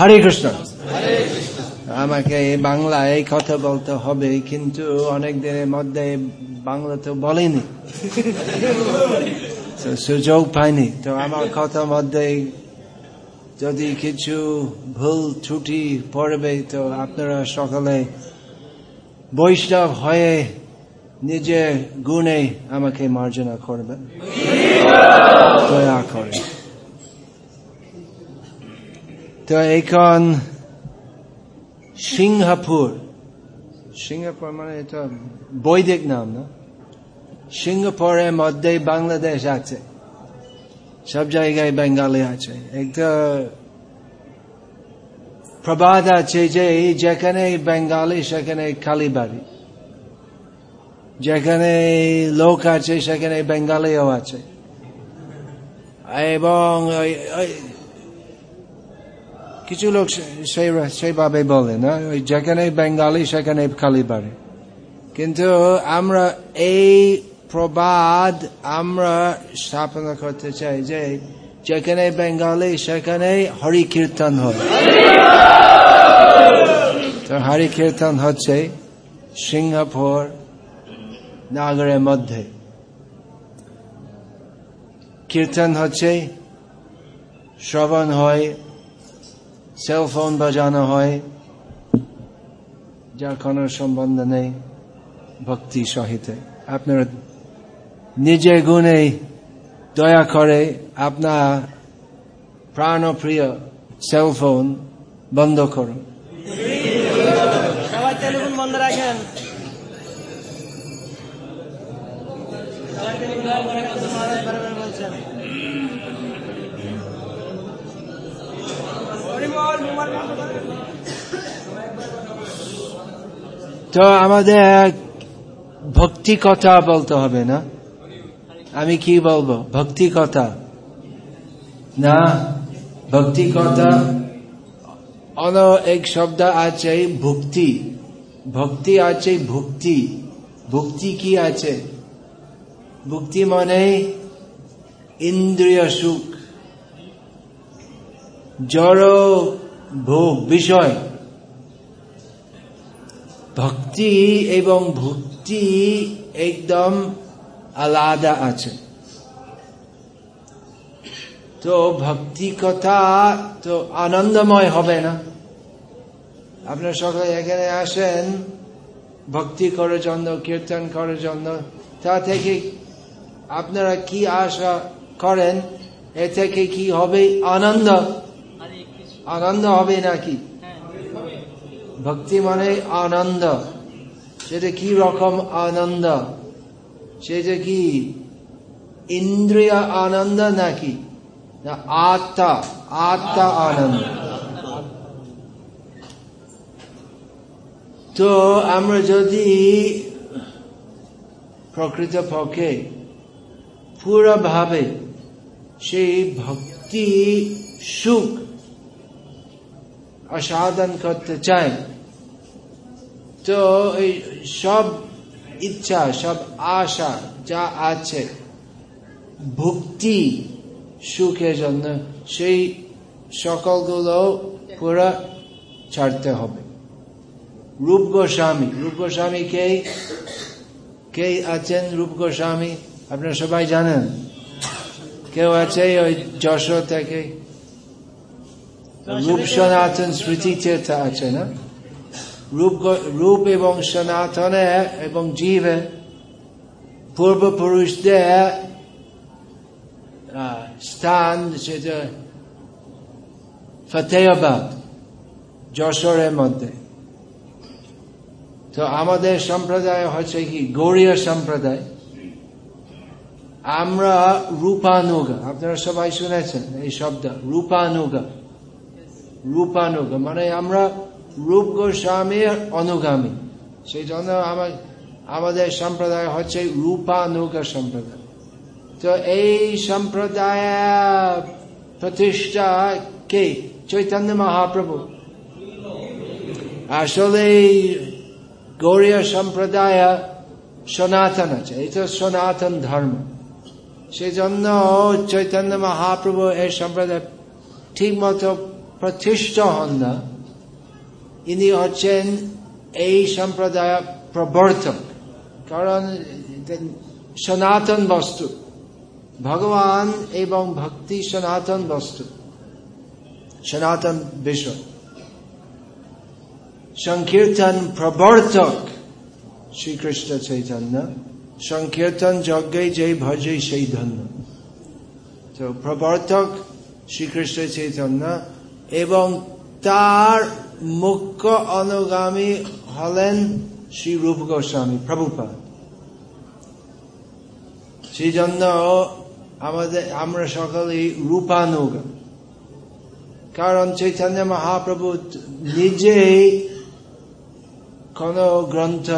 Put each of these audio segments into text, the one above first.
হরে কৃষ্ণ। আমাকে বাংলায় কথা বলতে হবে, কিন্তু অনেক দিনের মধ্যে বাংলা তো বলেনি। সুযোগ পাইনি। তো আমার কথার মধ্যে যদি কিছু ভুল ত্রুটি পড়বে, তো আপনারা সকালে বৈষ্ণব হয়ে নিজে গুণে আমাকে মার্জনা করবেন। দয়া করে। তো এখন সিঙ্গাপুর সিঙ্গাপুর মানে এটা বৈদিক নাম না সিঙ্গাপুরের মধ্যে বাংলাদেশ আছে সব জায়গায় বেঙ্গালি আছে একটা প্রবাদ আছে যে যেখানে বেঙ্গালি সেখানে কালীবাড়ি যেখানে লোক আছে সেখানে বেঙ্গালিও আছে এবং কিছু লোক সেইভাবে বলে, না? ওই যেখানে বেঙ্গালি সেখানে কালীবাড়ি। কিন্তু আমরা এই প্রবাদ আমরা স্থাপনা করতে চাই যে যেখানে বেঙ্গালি সেখানে হরি কীর্তন হয়। তো হরি কীর্তন হচ্ছে সিঙ্গাপুর নাগরের মধ্যে। কীর্তন হচ্ছে, শ্রবণ হয় সেলফোন বাজানো হয় যার কোনো সম্বন্ধ নেই ভক্তি সহিত আপনার নিজে গুণে দয়া করে আপনার প্রাণপ্রিয় সেলফোন বন্ধ করুন বন্ধ রাখেন বলছেন তো আমাদের ভক্তি কথা বলতে হবে না? আমি কি বলব? ভক্তি কথা। না, ভক্তি কথা অন এক শব্দ আছে ভক্তি। ভক্তি আছে ভক্তি। ভক্তি কি আছে? ভক্তি মানে ইন্দ্রিয় সুখ। জড় ভোগ বিষয় ভক্তি এবং ভক্তি একদম আলাদা আছে। তো ভক্তি কথা তো আনন্দময় হবে না। আপনার সকলে এখানে আসেন। ভক্তি করার জন্য কীর্তন করার জন্য তা থেকে আপনারা কি আশা করেন? এ থেকে কি হবে আনন্দ? আনন্দ হবে নাকি? ভক্তি মানে আনন্দ। সেটা কি রকম আনন্দ? সেটা কি ইন্দ্রিয় আনন্দ নাকি? না, আত্মা আত্মা আনন্দ। তো আমরা যদি প্রকৃত পক্ষে পুরোভাবে সেই ভক্তি সুখ আসাধন করতে চাই তো এই সব ইচ্ছা, সব আশা যা আছে, ভক্তি, সুখের জন্য সেই সকলগুলো পুরা ছাড়তে হবে। রূপ গোস্বামী রূপ গোস্বামী কে? কে আছেন রূপ গোস্বামী? আপনারা সবাই জানেন। কেউ আছে ওই যশোর থেকে? রূপ সনাতন স্মৃতি তীর্থ আছে না? রূপ রূপ এবং সনাতনে এবং জীবে পূর্বপুরুষদের স্থান সেটা ফতেহাবাদ, যশোরের মধ্যে। তো আমাদের সম্প্রদায় হচ্ছে কি? গৌরীয় সম্প্রদায়। আমরা রূপানুগা, আপনারা সবাই শুনেছেন এই শব্দ, রূপানুগা। রূপানুগা মানে আমরা রূপ গোস্বামীর অনুগামী। সেই জন্য আমার আমাদের সম্প্রদায় হচ্ছে রূপানুগ সম্প্রদায়। তো এই সম্প্রদায় প্রতিষ্ঠা কে? চৈতন্য মহাপ্রভু। আসলে গৌরীয় সম্প্রদায় সনাতন আছে এটা সনাতন ধর্ম। সেই জন্য চৈতন্য মহাপ্রভু এই সম্প্রদায় ঠিক মতো প্রতিষ্ঠা হন না ইনি হচ্ছেন এই সম্প্রদায় প্রবর্তক। কারণ সনাতন বস্তু। ভগবান এবং ভক্তি সনাতন বস্তু। সনাতন বিষয় সংকীর্তন প্রবর্তক শ্রীকৃষ্ণ চৈতন্য। সংকীর্তন যজ্ঞে যে ভজে সেই ধন্য। তো প্রবর্তক শ্রীকৃষ্ণ চৈতন্য। এবং তার মুখ্য অনুগামী হলেন শ্রী রূপ গোস্বামী, প্রভুপাদ। সেই জন্য আমাদের, আমরা সকলেই রূপানুগ। কারণ চৈতন্য মহাপ্রভু নিজেই কোন গ্রন্থ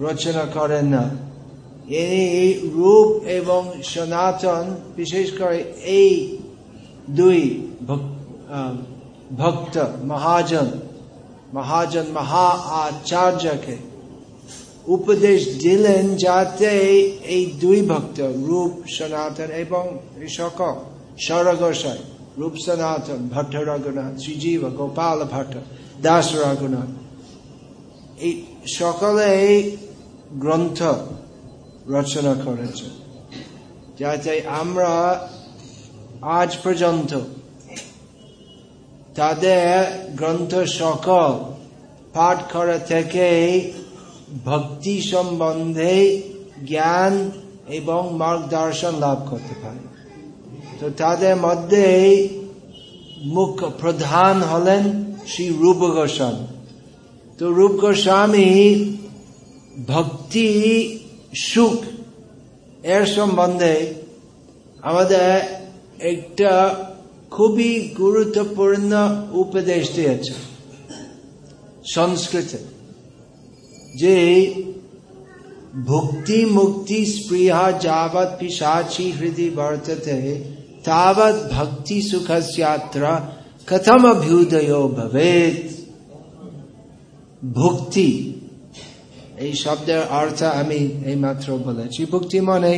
রচনা করেন না। ইনি রূপ এবং সনাতন, বিশেষ করে এই দুই ভক্ত মহাজন মহাজন মহা আচার্যকে উপদেশ দিলেন যাতে এই দুই ভক্ত রূপ সনাতন এবং সকল সরগোসাই রূপ সনাতন ভট্ট রঘুনাথ শ্রীজীব গোপাল ভট্ট দাস রঘুনাথ এই সকলে এই গ্রন্থ রচনা করেছে যাতে আমরা আজ পর্যন্ত তাদের গ্রন্থ সকল পাঠ করা থেকে ভক্তি সম্বন্ধে জ্ঞান এবং মার্গদর্শন লাভ করতে পারে। তো তাদের মধ্যে মুখ্য প্রধান হলেন শ্রী রূপ গোস্বামী। তো রূপ গোস্বামী ভক্তি, সুখ এর সম্বন্ধে আমাদের একটা খুবই গুরুত্বপূর্ণ উপদেশ দিয়েছে সংস্কৃতে, যে ভক্তি মুক্তি স্পৃহা যাবৎ পিসাচি হৃদয় বর্ততে, তাবৎ ভক্তি সুখস্যাত্র কথম অভ্যুদয় ভবেত ভক্তি, এই শব্দের অর্থ আমি এই মাত্র বলেছি। ভক্তি মানে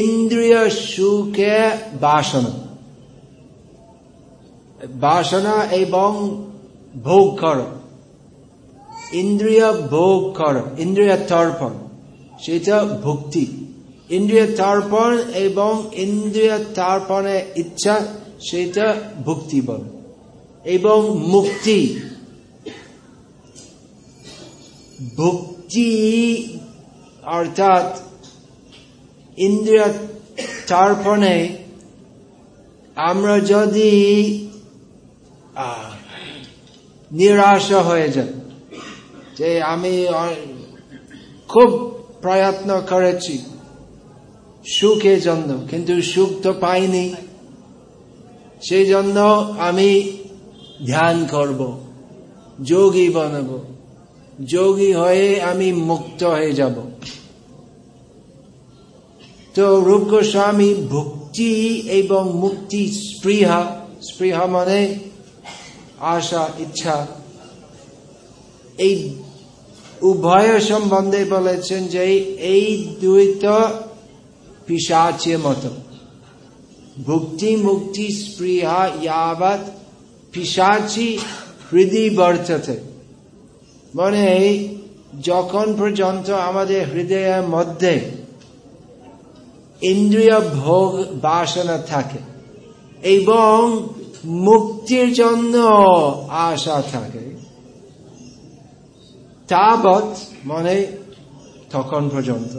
ইন্দ্রিয় সুখে বাসনা। বাসনা এবং ভোগ কর ইন্দ্রিয় ভোগ কর ইন্দ্রিয় তর্পণ, সেটা ভক্তি। ইন্দ্রিয় তর্পণ এবং ইন্দ্রিয় তর্পণের ইচ্ছা, সেটা ভক্তি বল। এবং মুক্তি। ভক্তি অর্থাৎ ইন্দ্রিয় তর্পণে আমরা যদি নিরাশা হয়ে যায় যে আমি খুব প্রয়ত্ন করেছি সুখের জন্য, কিন্তু সুখ তো পাইনি। সেই জন্য আমি ধ্যান করব, যোগী বানাবো। যোগী হয়ে আমি মুক্ত হয়ে যাব। তো রূপ গোস্বামী ভক্তি এবং মুক্তি স্পৃহা স্পৃহা মানে আশা, ইচ্ছা। এই উভয় সম্বন্ধে বলেছেন যে এই দ্বৈত পিসাচের মতো। ভুক্তি, মুক্তি, স্পৃহা ইয়াবৎ পিসাচি হৃদয় বর্ততে। মানে যখন পর্যন্ত আমাদের হৃদয়ের মধ্যে ইন্দ্রিয় ভোগ বাসনা থাকে, এবং মুক্তির জন্য আশা থাকে। তাবৎ মানে তখন পর্যন্ত।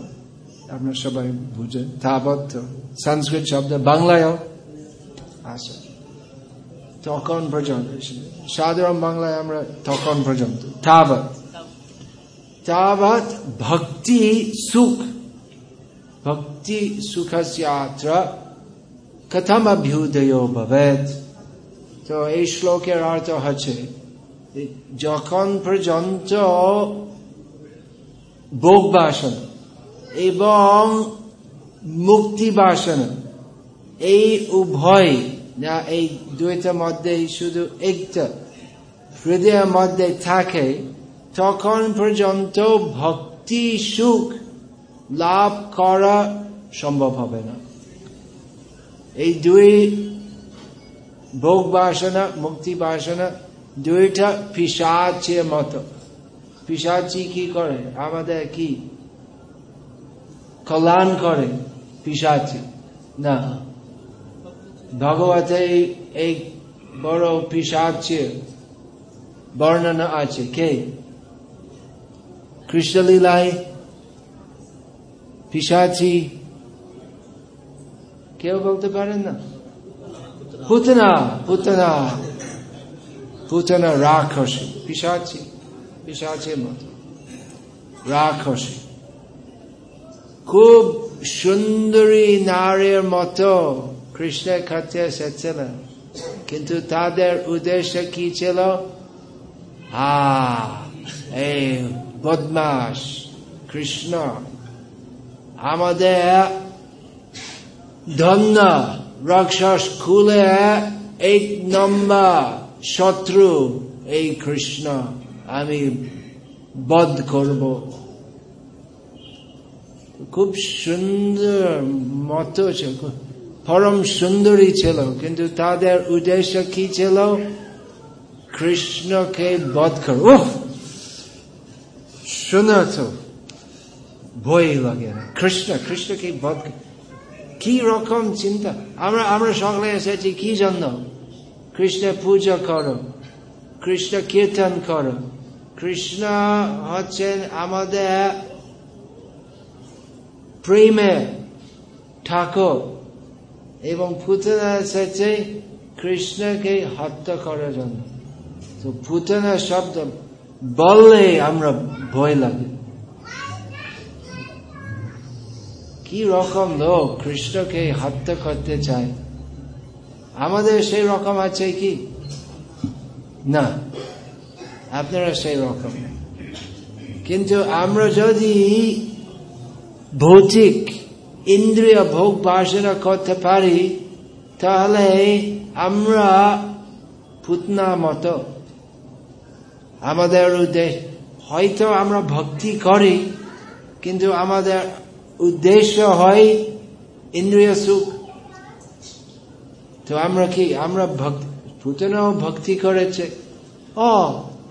আপনার সবাই বুঝেন, তাবৎ সংস্কৃত শব্দ বাংলায়ও আসে তখন পর্যন্ত, সাধারণ বাংলায় আমরা তখন পর্যন্ত, তাবৎ। তাবৎ ভক্তি সুখ। ভক্তি সুখস্যাত্র কথম অভ্যুদয় ভবেত তো এই শ্লোকের অর্থ হচ্ছে, যখন পর্যন্ত ভোগ বাসনা এবং মুক্তি বাসনা এই উভয়, না, এই দুইটার মধ্যে শুধু একটা হৃদয়ের মধ্যে থাকে, তখন পর্যন্ত ভক্তি সুখ লাভ করা সম্ভব হবে না। এই দুই ভোগ বাসনা, মুক্তি বাসনা, দুইটা পিসাচের মতো। পিসাচি কি করে? আমাদের কি? কল্যাণ করে পিসাচি। না। ভগবতে এই- বড় পিসাচের বর্ণনা আছে। কে? কৃষ্ণলীলায় পিসাচি। কেউ বলতে পারেন না? পুতনা পুতনা পুতনা রাক্ষসী পিসাচি পিসাচের মতো রাক্ষসী খুব সুন্দরী নারীর মতো কৃষ্ণের কাছে এসেছিলেন কিন্তু তাদের উদ্দেশ্য কি ছিল এই বদমাস কৃষ্ণ আমাদের ধন্য রাক্ষস খুলে এক নম্বর শত্রু, এই কৃষ্ণ। আমি বধ করব। খুব সুন্দর মতো পরম সুন্দরী ছিল, কিন্তু তাদের উদ্দেশ্য কি ছিল? কৃষ্ণকে বধ কর। উহ! শোনো তো ভয় লাগে না। কৃষ্ণ, কৃষ্ণকে বধ কি রকম চিন্তা? আমরা আমরা সকলে এসেছি, কি জন্য? কৃষ্ণ পূজা করো, কৃষ্ণ কীর্তন করো। কৃষ্ণ হচ্ছেন আমাদের প্রেমে ঠাকুর এবং পুতনা এসেছে কৃষ্ণকে হত্যা করার জন্য। তো পুতনা শব্দ বললে আমরা ভয় লাগে। কি রকম লোক কৃষ্ণকে হত্যা করতে চায়? আমাদের সেই রকম আছে কি? না, আপনারা সেই রকম কিন্তু আমরা যদি ভৌতিক ইন্দ্রিয় ভোগ বাসনা করতে পারি, তাহলে আমরা পুতনা মতো আমাদের হয়তো আমরা ভক্তি করি, কিন্তু আমাদের উদ্দেশ্য হয় ইন্দ্রিয় সুখ। তো আমরা কি, আমরা ভক্তি, পুতনাও ভক্তি করেছে। ও,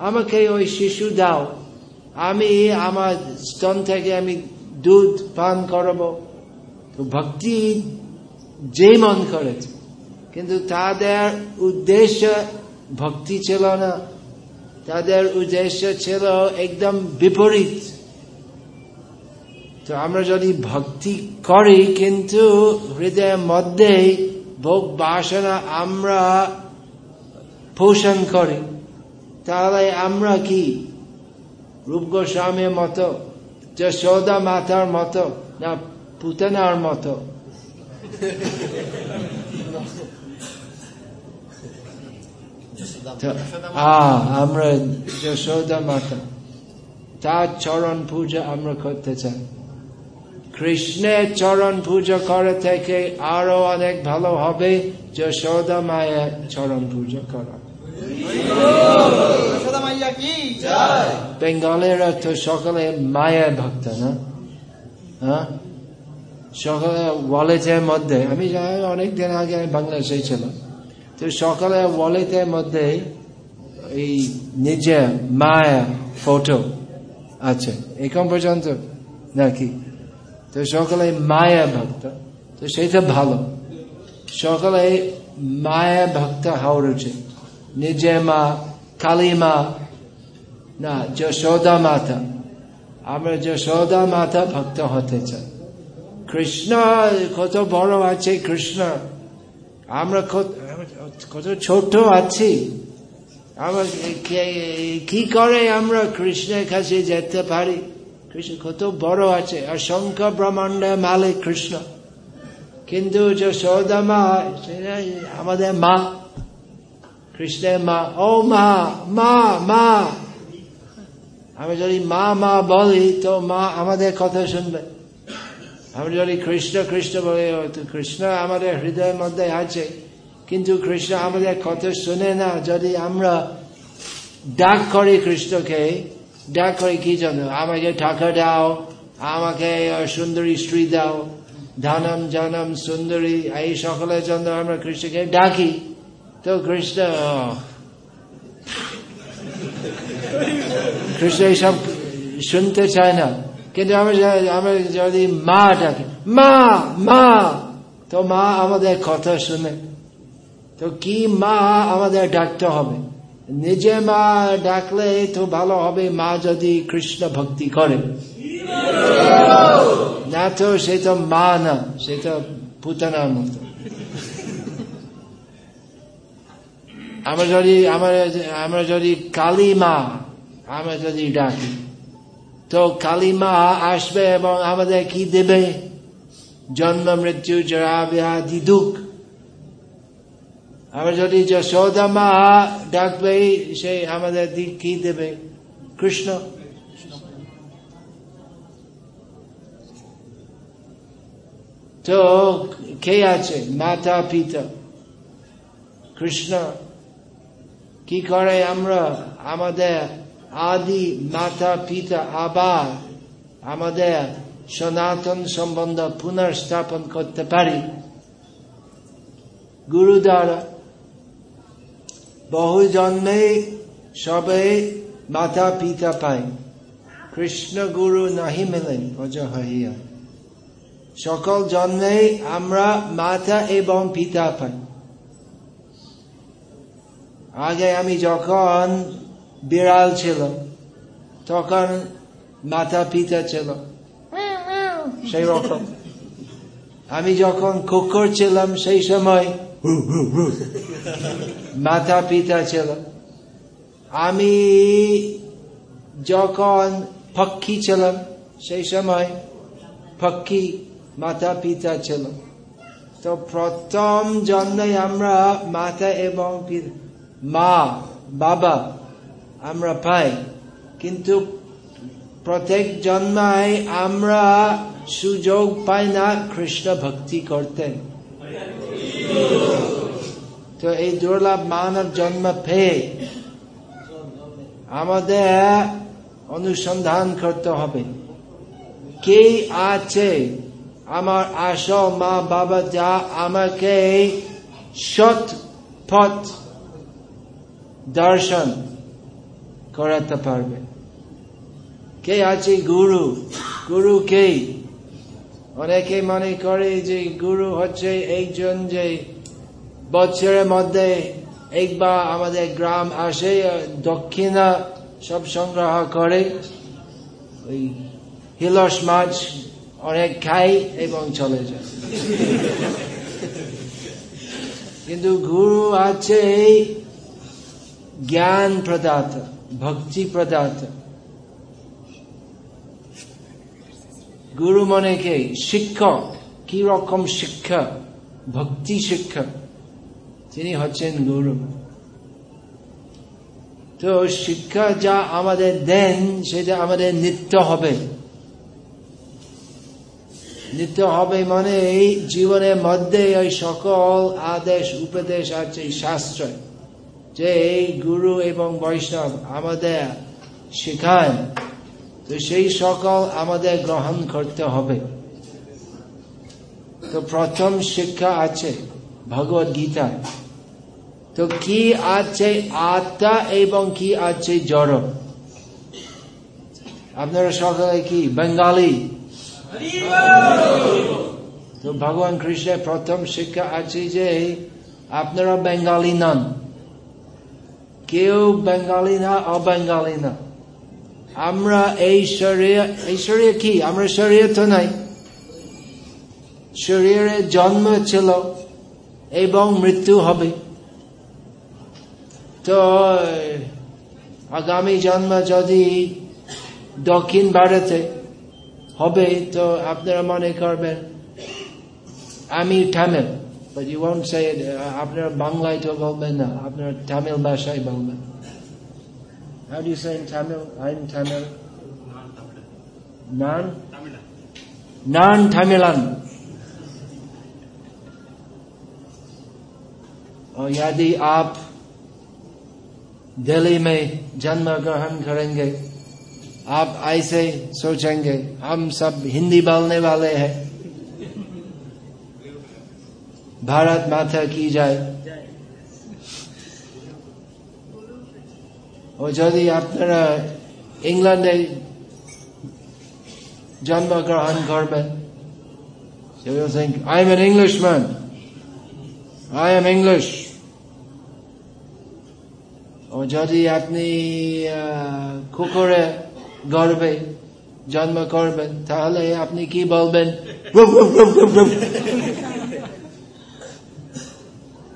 আমাকে ওই শিশু দাও। আমি আমার স্তন থেকে আমি দুধ পান করব। তো ভক্তি যে মন করেছে, কিন্তু তাদের উদ্দেশ্য ভক্তি ছিল না। তাদের উদ্দেশ্য ছিল একদম বিপরীত। তো আমরা যদি ভক্তি করি কিন্তু হৃদয়ের মধ্যে ভোগ বাসনা আমরা পোষণ করি তাহলে আমরা কি? রূপ গোস্বামীর মতো যশোদা মাতার মতো না পুতনার মতো? আমরা যশোদা মাতা। তার চরণ পূজা আমরা করতে চাই। কৃষ্ণের চরণ পূজা করে থেকে আরও অনেক ভালো হবে। যশোদা মায়ের চরণ পূজা করা। যশোদা মাইয়া কি? বেঙ্গলেরা তো সকালে মায়ের ভক্ত না? হ্যাঁ? সকালে ওয়ালেটের মধ্যে আমি জানি অনেক দিন আগে আমি বাংলাদেশে ছিলাম। তো সকালে ওয়ালেটের মধ্যে এই নিজের মায়ের ফটো আছে। এখন পর্যন্ত? নাকি? তো সকালে মায়ের ভক্ত। তো সেটা ভালো। সকলে মায়া ভক্ত হওয়ার উচিত। নিজের মা, কালী মা, না, যশোদা মাতা। আমরা যশোদা মাতা ভক্ত হতে চাই। কৃষ্ণ কত বড় আছে কৃষ্ণ। আমরা কত- ছোট আছি। আমরা কি করে আমরা কৃষ্ণের কাছে যেতে পারি? কৃষ্ণ কত বড় আছে অসংখ্য ব্রহ্মাণ্ডের মালিক কৃষ্ণ। কিন্তু যশোদা মা আমাদের মা, কৃষ্ণের মা, ও মা মা মা। আমি যদি মা মা বলি, তো মা আমাদের কথা শুনবে। আমি যদি কৃষ্ণ কৃষ্ণ বলি তো কৃষ্ণ আমাদের হৃদয়ের মধ্যে আছে। কিন্তু কৃষ্ণ আমাদের কথা শুনে না, যদি আমরা ডাক করি কৃষ্ণকে ডাক করি কি জন্য? আমাকে টাকা দাও, আমাকে সুন্দরী স্ত্রী দাও। ধানম জানম সুন্দরী, এই সকলের জন্য আমরা কৃষ্ণকে ডাকি। তো কৃষ্ণ কৃষ্ণ এইসব শুনতে চায় না। কিন্তু আমরা যা- আমরা যদি মা ডাকি, মা মা, তো মা আমাদের কথা শুনে। তো কি মা আমাদের ডাকতে হবে? নিজে মা ডাকলে তো ভালো হবে, মা যদি কৃষ্ণ ভক্তি করে। না তো সে তো মা না, সে তো পুতানার মতো। আমরা যদি, আমরা আমরা যদি কালী মা, আমরা যদি ডাকি, তো কালী মা আসবে এবং আমাদের কি দেবে? জন্ম, মৃত্যু, জরা, ব্যাধি, দুঃখ। আমরা যদি যশোদা মা ডাকবে, সে আমাদের দিক কি দেবে? কৃষ্ণ। তো কে আছে? মাতা, পিতা। কৃষ্ণ, কি করে আমরা আমাদের আদি মাতা, পিতা আবার আমাদের সনাতন সম্বন্ধ পুনর্স্থাপন করতে পারি? গুরু দ্বারা। বহু জন্মে সবে মাতা পিতা পায় কৃষ্ণ গুরু নাহি মেলেন হইয়া। সকল জন্মে আমরা মাতা এবং পিতা পাই। আগে আমি যখন বিড়াল ছিল তখন মাতা পিতা ছিল। সেই রকম। আমি যখন কুকুর ছিলাম, সেই সময় মাতা পিতা ছিল। আমি যখন পক্ষী ছিলাম, সেই সময় পক্ষী মাতা পিতা ছিল। তো প্রথম জন্মে আমরা মাতা এবং মা, বাবা আমরা পাই। কিন্তু প্রত্যেক জন্মায় আমরা সুযোগ পাই না কৃষ্ণ ভক্তি করতে। তো এই দুর্লভ মানব জন্ম পেয়ে আমাদের অনুসন্ধান করতে হবে। কে আছে? আমার আসল মা, বাবা, যা আমাকে সৎ পথ দর্শন করাতে পারবে। কে আছে? গুরু। গুরু কে? অনেকে মনে করে যে গুরু হচ্ছে একজন যে বছরের মধ্যে একবার আমাদের গ্রাম আসে, দক্ষিণা সব সংগ্রহ করে। ওই হিলস মাছ অনেক খাই এবং চলে যায়। কিন্তু গুরু আছে জ্ঞান প্রদাতা ভক্তি প্রদাতা গুরু মনে কে? শিক্ষক। কি রকম শিক্ষা? ভক্তি শিক্ষা। তিনি হচ্ছেন গুরু। তো শিক্ষা যা আমাদের দেন, সেটা আমাদের নিত্য হবে। নিত্য হবে মানে এই জীবনের মধ্যে ওই সকল আদেশ, উপদেশ আছে শাস্ত্র, যে এই গুরু এবং বৈষ্ণব আমাদের শেখান তো সেই সকল আমাদের গ্রহণ করতে হবে। তো প্রথম শিক্ষা আছে। ভগবত গীতা তো কি আছে আত্মা এবং কি আছে জড়? আপনারা সকলে কি? বেঙ্গালি তো ভগবান কৃষ্ণের প্রথম শিক্ষা আছে যে আপনারা বেঙ্গালি নন। কেউ বেঙ্গালি না অবেঙ্গালি না। আমরা এই শরীর এই শরীর কি? আমরা শরীর তো নাই। শরীরে জন্ম ছিল। এবং মৃত্যু হবে তো আগামী জন্ম যদি দক্ষিণ ভারতে হবে তো আপনারা মনে করবেন আমি Tamil but you won't say it আপনারা বাংলায় তো বলবেন না আপনারা তামিল ভাষায় বলবেন How do you say in Tamil? I'm Tamil. Non? Non-Tamilan. और यदि आप दिल्ली में जन्म ग्रहण करेंगे आप ऐसे सोचेंगे हम सब हिंदी बोलने वाले हैं भारत माता की जाए ও যদি আপনারা ইংল্যান্ডে জন্মগ্রহণ করবেন So you'll think, I am an Englishman. I am English. ও যদি আপনি কুকুরে গর্বে জন্ম করবেন তাহলে আপনি কি বলবেন।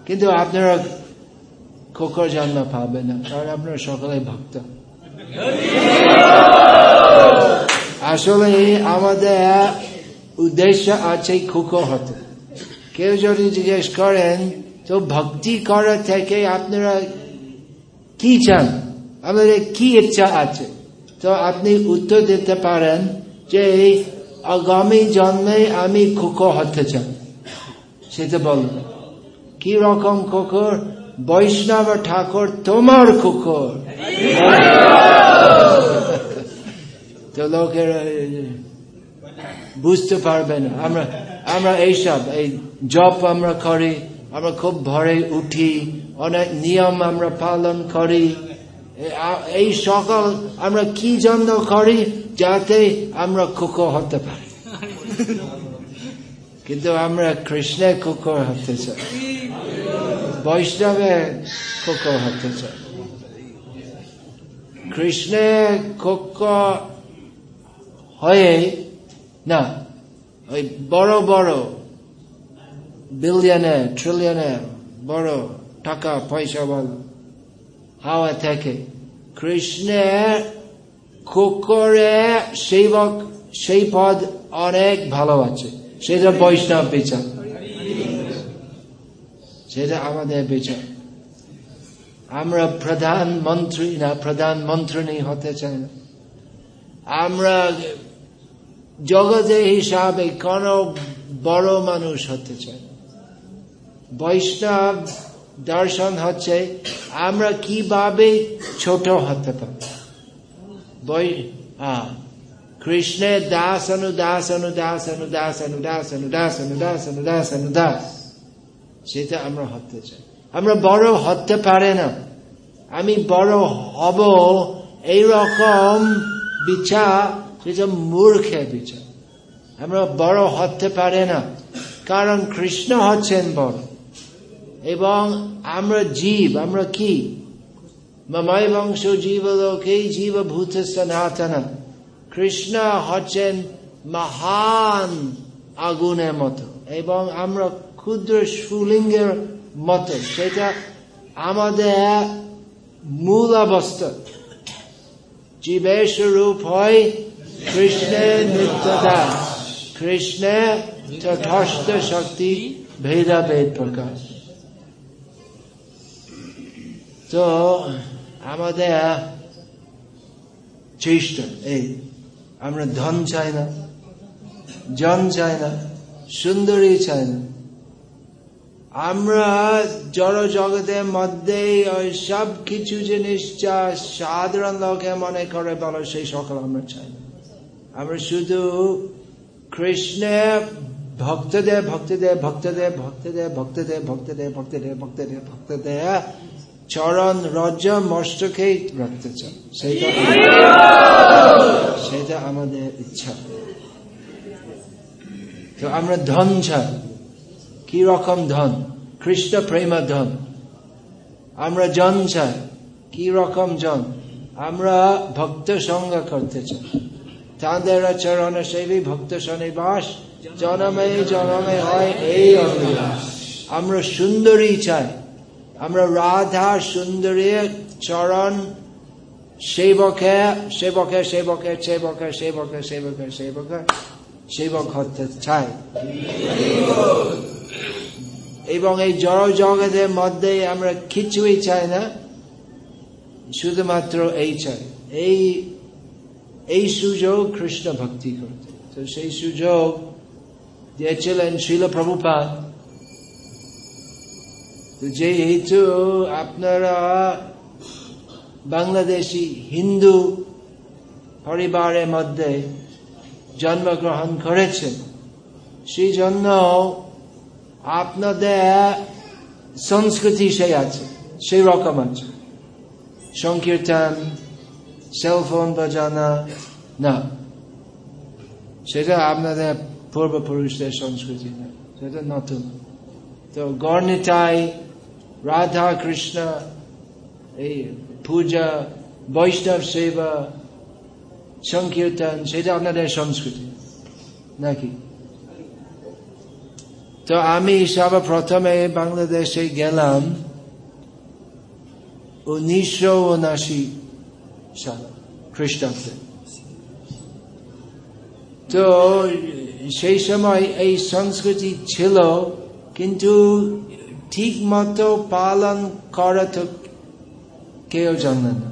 কিন্তু আপনারা কুকুর জন্ম পাবেন না কারণ আপনারা সকলে ভক্ত আসলে আমাদের উদ্দেশ্য আছে কুকুর হতে। কেউ যদি জিজ্ঞেস করেন, তো ভক্তি করা থেকে আপনারা কি চান? আমাদের কি ইচ্ছা আছে? তো আপনি উত্তর দিতে পারেন যে আগামী জন্মে আমি কুকুর হতে চাই। সেটা বলুন। কি রকম কুকুর বৈষ্ণব ঠাকুর তোমার কুকুর তো লোকের, বুঝতে পারবে না আমরা আমরা এইসব, এই জপ আমরা করি। আমরা খুব ভরে উঠি, অনেক নিয়ম আমরা পালন করি। এই সকল আমরা কি জন্য করি যাতে আমরা কুকুর হতে পারি? কিন্তু আমরা কৃষ্ণের কুকুর হতে চাই। বৈষ্ণবে কুকুর হতে চাই। কৃষ্ণের কুকুর হয়ে, না, ওই বড় বড় বিলিয়নে, ট্রিলিয়নে বড় টাকা, পয়সা বল, হাওয়া থেকে। কৃষ্ণের কুকুরে সেবক, সেই পদ অনেক ভালো আছে। সেটা বৈষ্ণব বিচার। সেটা আমাদের বিচার। আমরা প্রধানমন্ত্রী না প্রধানমন্ত্রী হতে চাই না। আমরা জগতে হিসাবে কোন বড় মানুষ হতে চাই। বৈষ্ণব দর্শন হচ্ছে, আমরা কীভাবে ছোট হতে পারি? কৃষ্ণের দাস, অনুদাস অনুদাস অনুদাস অনুদাস অনুদাস অনুদাস অনুদাস অনুদাস। সেটা আমরা হতে চাই। আমরা বড় হতে পারে না। আমি বড় হব এইরকম বিচার, সেটা মূর্খের বিচার। আমরা বড় হতে পারে না। কারণ কৃষ্ণ হচ্ছেন বড়। এবং আমরা জীব, আমরা কি? মমাই বংশ জীবলোকে জীবভূত সনাতন কৃষ্ণ হচ্ছেন মহান আগুনের মতো এবং আমরা ক্ষুদ্র সুলিঙ্গের মতো। সেটা আমাদের মূল অবস্থা। জীবের স্বরূপ হয় কৃষ্ণের নিত্যদাস কৃষ্ণের তথস্থ শক্তি ভেদাভেদ প্রকাশ। তো আমাদের চেষ্টা, এই আমরা ধন চাই না, জন চাই না, সুন্দরী চাই না। আমরা জড় জগতের মধ্যে ওই সব কিছু জিনিস যা সাধারণ লোকে মনে করে বলো, সেই সকল আমরা চাই না। আমরা শুধু কৃষ্ণের ভক্তদের ভক্তদের ভক্তদের ভক্তদের ভক্তদের ভক্তদের ভক্তদের ভক্তদের ভক্তদের চরণ রজ মস্তকে রাখতে চাই সেটা সেটা আমাদের ইচ্ছা। তো আমরা ধন চাই। কি রকম ধন? কৃষ্ণ প্রেম ধন। আমরা জন চাই। কি রকম জন? আমরা ভক্ত সঙ্গ করতে চাই। তাঁদের চরণ সেবী ভক্ত শনিবাস জনমে জনমে হয় এই অভিলাষ। আমরা সুন্দরী চাই। আমরা রাধা সুন্দরী চরণ সেবকে সেবকে সেবকে সেবকে সেবকে সেবকে সেবকে, সেবক হতে চাই। এবং এই জড় জগতের মধ্যে আমরা কিছুই চাই না, শুধুমাত্র এই চাই। এই এই সুযোগ কৃষ্ণ ভক্তি করতে। তো সেই সুযোগ দিয়েছিলেন শিল প্রভুপাত যেহেতু আপনারা বাংলাদেশি হিন্দু পরিবারের মধ্যে জন্মগ্রহণ করেছেন সেই জন্য আপনাদের সংস্কৃতি সেই আছে, সেই রকম আছে। সংকীর্তন, সেলফোন বাজানা, না। সেটা আপনাদের পূর্বপুরুষদের সংস্কৃতি না, সেটা নতুন। তো গর্ণিতাই রাধা কৃষ্ণ এই পূজা, বৈষ্ণব সেবা, সংকীর্তন, সেটা আপনাদের সংস্কৃতি, নাকি? তো আমি সর্বপ্রথমে বাংলাদেশে গেলাম উনিশশো উনাশি সাল, খ্রিস্টাব্দে। তো সেই সময় এই সংস্কৃতি ছিল, কিন্তু ঠিক মতো পালন করা তো কেউ জানে না।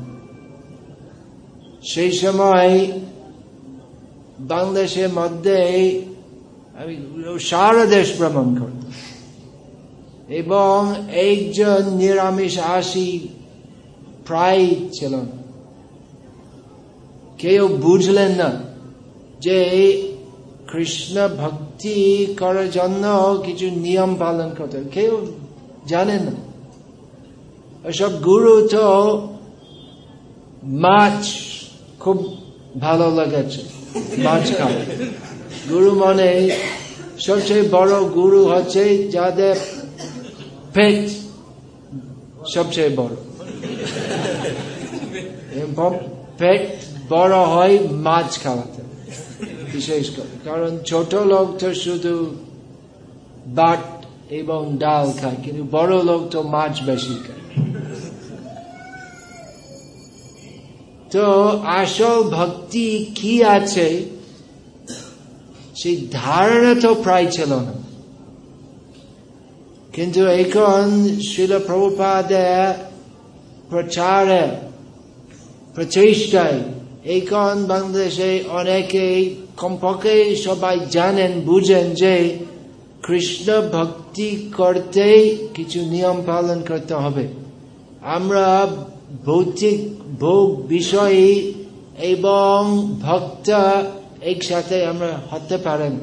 সেই সময় বাংলাদেশের মধ্যে আমি সারা দেশ ভ্রমণ করতাম এবং একজন নিরামিষ আসি প্রায় ছিল কেউ বুঝলেন না যে কৃষ্ণ ভক্তি করার জন্য কিছু নিয়ম পালন করতে কেউ জানে না সব গুরু তো মাছ খুব ভালো লেগেছে, মাছ খাওয়া গুরু মানে সবচেয়ে বড় গুরু হচ্ছে যাদের পেট সবচেয়ে বড়। পেট বড় হয় মাছ খাওয়াতে, বিশেষ করে। কারণ ছোট লোক তো শুধু বাট এবং ডাল খায়, কিন্তু বড় লোক তো মাছ বেশি খায়। তো আসল ভক্তি কি আছে? সেই ধারণা তো প্রায় ছিল না। কিন্তু এখন শিল প্রভুপাদে প্রচারে প্রচেষ্টায় এখন বাংলাদেশে অনেকে কমপক্ষে সবাই জানেন, বুঝেন যে কৃষ্ণ ভক্তি করতে কিছু নিয়ম পালন করতে হবে আমরা ভৌতিক ভোগ বিষয় এবং ভক্ত একসাথে আমরা হতে পারেন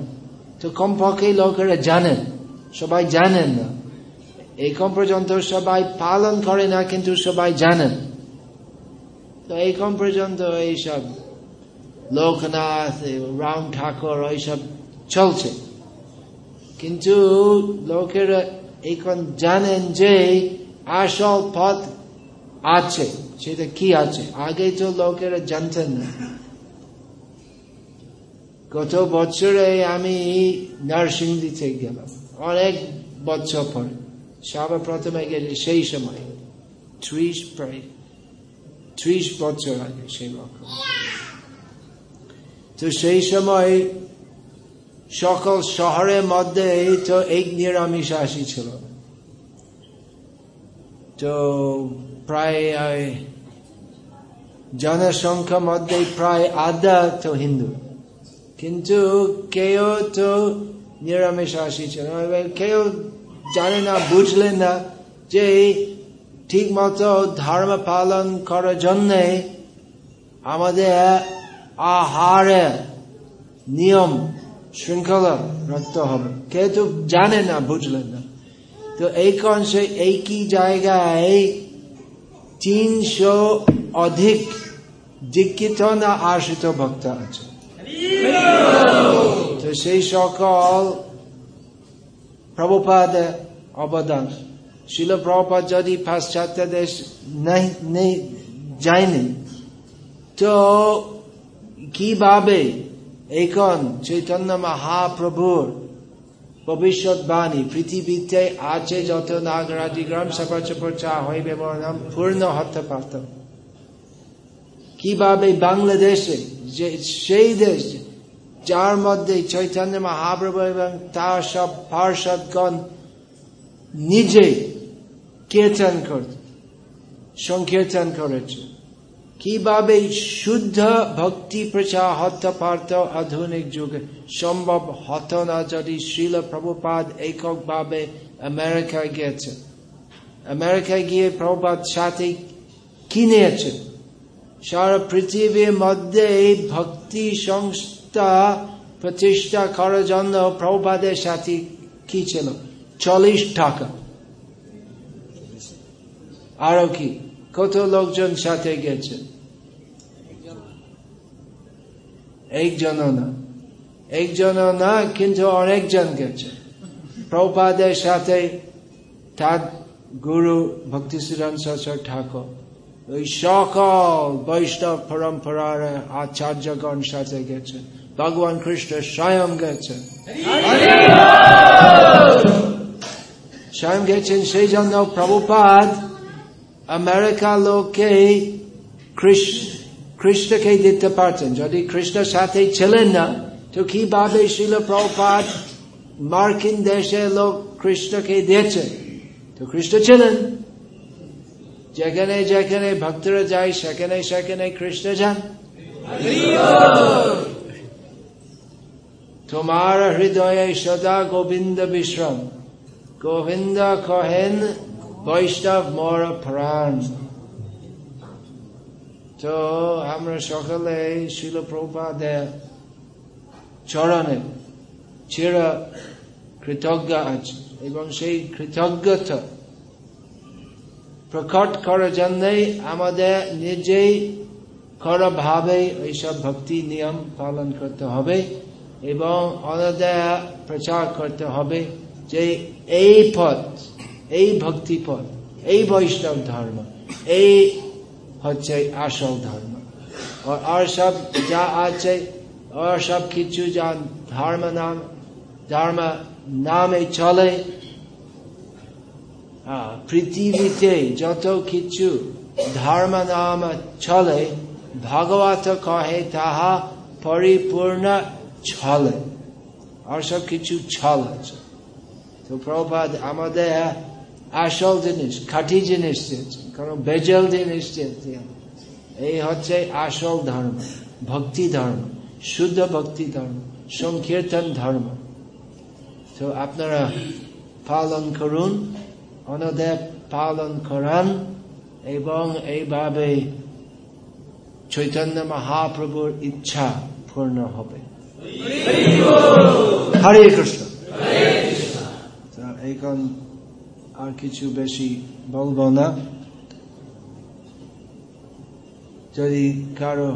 তো কমপক্ষে লোকেরা জানেন সবাই জানেন না এখন পর্যন্ত সবাই পালন করে না কিন্তু সবাই জানেন তো এখন পর্যন্ত এইসব লোকনাথ রাম ঠাকুর এইসব চলছে কিন্তু লোকেরা এখন জানেন যে আসল পথ আছে, সেটা কি আছে? আগে তো লোকেরা জানতেন না। গত বছরে আমি নার্সিংদিতে গেলাম, অনেক বছর পরে। সবার প্রথমে গেলে সেই সময়, ত্রিশ প্রায় ত্রিশ বছর আগে সেই রকম তো সেই সময় সকল শহরের মধ্যে তো এক নিরামিষ আসি ছিল। তো প্রায় জনসংখ্যা মধ্যে প্রায় আধা তো হিন্দু। কিন্তু কেউ তো নিরামিষ আসি ছিল কেউ জানে না বুঝলেন না যে ঠিক মতো ধর্ম পালন করার জন্য আমাদের আহারে নিয়ম শৃঙ্খলা রাখতে হবে। তো জানে না বুঝলেন না। তো এইখন সে একই জায়গায় তিনশো অধিক দীক্ষিত না আশ্রিত ভক্ত আছে। তো সেই সকল প্রভুপাদ অবদান। শিল প্রভুপাদ যদি পাশ্চাত্য দেশ যায়নি, তো কীভাবে এখন চৈতন্য মহাপ্রভুর ভবিষ্যৎবাণী পৃথিবীতে আছে যত নাগরাজি গ্রাম সপা হইবে বর্ণাম পূর্ণ হতে পারত কীভাবে বাংলাদেশে যে সেই দেশ যার মধ্যে চৈতন্য মহাপ্রভু এবং তার সব পার্ষদগণ নিজে কীর্তন করত সংকীর্তন করেছে কীভাবে শুদ্ধ ভক্তি প্রচার হতে পারত আধুনিক যুগে? সম্ভব হত না যদি শিল প্রভুপাদ এককভাবে আমেরিকায় গিয়েছে। আমেরিকায় গিয়ে প্রভুপাদ সাথে কিনেছে। সারা পৃথিবীর মধ্যে এই ভক্তি সংস্থা প্রতিষ্ঠা করার জন্য প্রভুপাদের সাথে কি ছিল? চল্লিশ টাকা। আরও কি? কত লোকজন সাথে গেছে? একজনও না। একজনও না কিন্তু অনেকজন গেছে। প্রপাদের সাথে তার গুরু ভক্তি শ্রীরাম সচর ঠাকুর ওই সকল বৈষ্ণব পরম্পরার আচার্যগণ সাথে গেছে। ভগবান কৃষ্ণ স্বয়ং গেছেন স্বয়ং গেছেন সেই জন্য প্রভুপাদ আমেরিকা লোককে কৃষ্ণকে দিতে পারতেন যদি কৃষ্ণের সাথে ছিলেন না তো কীভাবে ছিল প্রভুপাদ মার্কিন দেশে লোক কৃষ্ণকে দিয়েছে তো কৃষ্ণ ছিলেন যেখানে যেখানে ভক্তরা যায় সেখানে সেখানে কৃষ্ণ যান তোমার হৃদয়ে সদা গোবিন্দ বিশ্রাম গোবিন্দ কহেন বৈষ্ণব মর প্রাণ তো আমরা সকলে শিল চরণে চির কৃতজ্ঞ আছে এবং সেই কৃতজ্ঞতা প্রকট করার জন্যই আমাদের নিজেই ভাবে এইসব ভক্তি নিয়ম পালন করতে হবে এবং অনাদের প্রচার করতে হবে যে এই পথ এই ভক্তি পথ এই বৈষ্ণব ধর্ম, এই হচ্ছে আসল ধর্ম। আর সব যা আছে আর সব কিছু যা ধর্ম নাম, ধর্ম নামে চলে পৃথিবীতে যত কিছু ধর্ম নাম চলে, ভগবত কহে তাহা পরিপূর্ণ ছলে আর সব কিছু ছল আছে। তো প্রভাত আমাদের আসল জিনিস খাঁটি জিনিস দিয়েছে কারণ বেজল জিনিস দিয়েছে। এই হচ্ছে আসল ধর্ম ভক্তি ধর্ম শুদ্ধ ভক্তি ধর্ম সংকীর্তন ধর্ম। তো আপনারা পালন করুন অনদেব পালন করান এবং এইভাবে চৈতন্য মহাপ্রভুর ইচ্ছা পূর্ণ হবে। হরে কৃষ্ণ। এখন আর কিছু বেশি বলব না। যদি কারও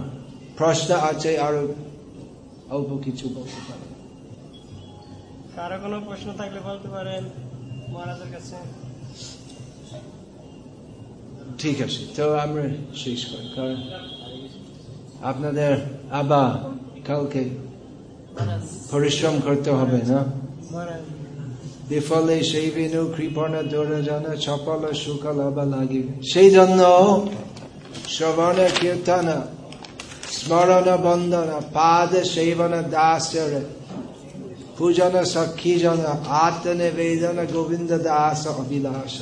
প্রশ্ন আছে আরও অল্প কিছু বলতে পারে কারও কোনো প্রশ্ন থাকলে বলতে পারেন মহারাজের কাছে। ঠিক আছে তো আমরা শেষ করি কারণ আপনাদের আবার কালকে পরিশ্রম করতে হবে না। বিফলে সেই বিনু কৃপণ দুর্জন সফল সুকল হবা লাগিবে সেই জন্য শ্রবণ কীর্তন স্মরণ বন্দন পাদ সেবন দাসরে পূজন সখী জন আত্মনিবেদন গোবিন্দ দাস অভিলাষ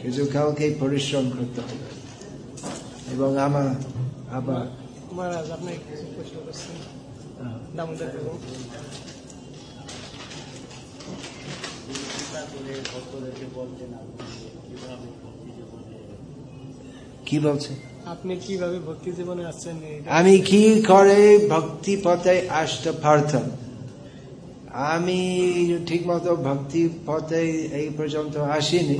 কিছু কাউকে পরিশ্রম করতে হবে এবং আমার আবার মহারাজ দামোদর কি বলছে? আপনি কীভাবে ভক্তি জীবনে আসছেন? আমি কি করে ভক্তি পথে আসতে পারতাম? আমি ঠিক মতো ভক্তি পথে এই পর্যন্ত আসিনি।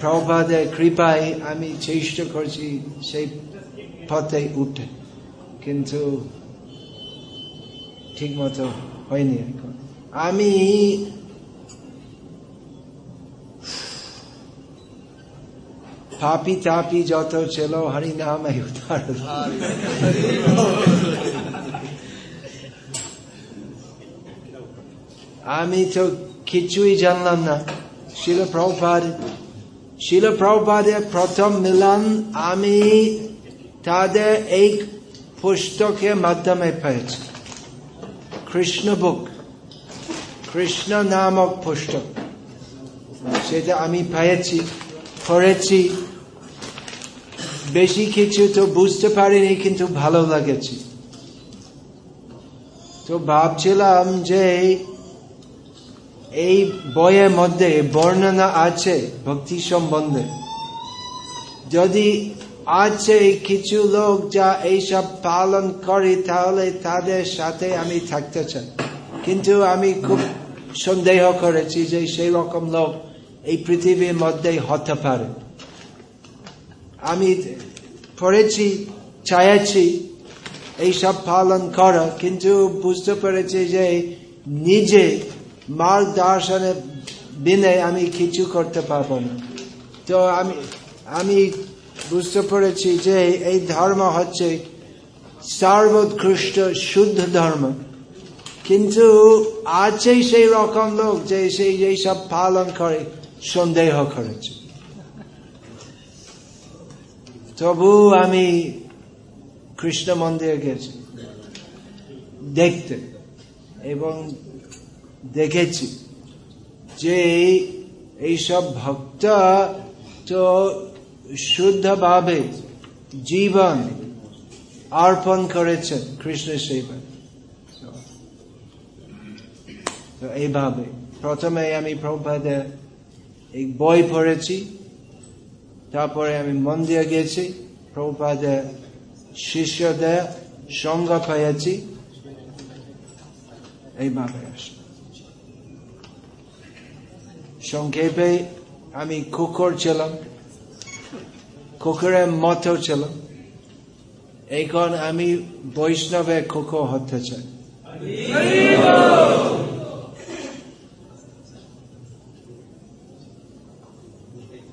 প্রভাদের কৃপায় আমি চেষ্টা করছি সেই পথে উঠে। কিন্তু ঠিক মতো হয়নি আমি পাপি তাপি যত ছিল হরি নাম আমি তো কিছুই জানলাম না। শিল প্রভুপাদ শিল প্রভুপাদের প্রথম মিলন আমি তাদের এই পুস্তকের মাধ্যমে পেয়েছি। কৃষ্ণ বুক কৃষ্ণ নামক পুস্তক সেটা আমি পেয়েছি পড়েছি বেশি কিছু তো বুঝতে পারিনি, কিন্তু ভালো লাগেছি। তো ভাবছিলাম যে এই বইয়ের মধ্যে বর্ণনা আছে ভক্তি সম্বন্ধে। যদি আছে কিছু লোক যা এইসব পালন করি, তাহলে তাদের সাথে আমি থাকতে চাই। কিন্তু আমি খুব সন্দেহ করেছি যে সেই রকম লোক এই পৃথিবীর মধ্যে হতে পারে। আমি পড়েছি, চাইছি এইসব পালন করা, কিন্তু বুঝতে পেরেছি যে নিজে মার্গদর্শনে বিনে আমি কিছু করতে পারব না। তো আমি আমি বুঝতে পেরেছি যে এই ধর্ম হচ্ছে সর্বোৎকৃষ্ট শুদ্ধ ধর্ম। কিন্তু আছে সেই রকম লোক যে সেই যেই সব পালন করে, সন্দেহ করেছে। তবু আমি কৃষ্ণ মন্দিরে গেছি। দেখতে এবং দেখেছি যে এইসব ভক্ত তো শুদ্ধভাবে জীবন অর্পণ করেছেন কৃষ্ণ সেবা। এইভাবে প্রথমে আমি প্রভুপাদের এই বই পড়েছি, তারপরে আমি মন্দিরে গেছি প্রভুপাদের শিষ্যদের সঙ্গ পেয়েছি এইভাবে সংক্ষেপে আমি কুকুর ছিলাম। কুকুরের মতেও ছিল এখন আমি বৈষ্ণবে খোখো হতে চাই।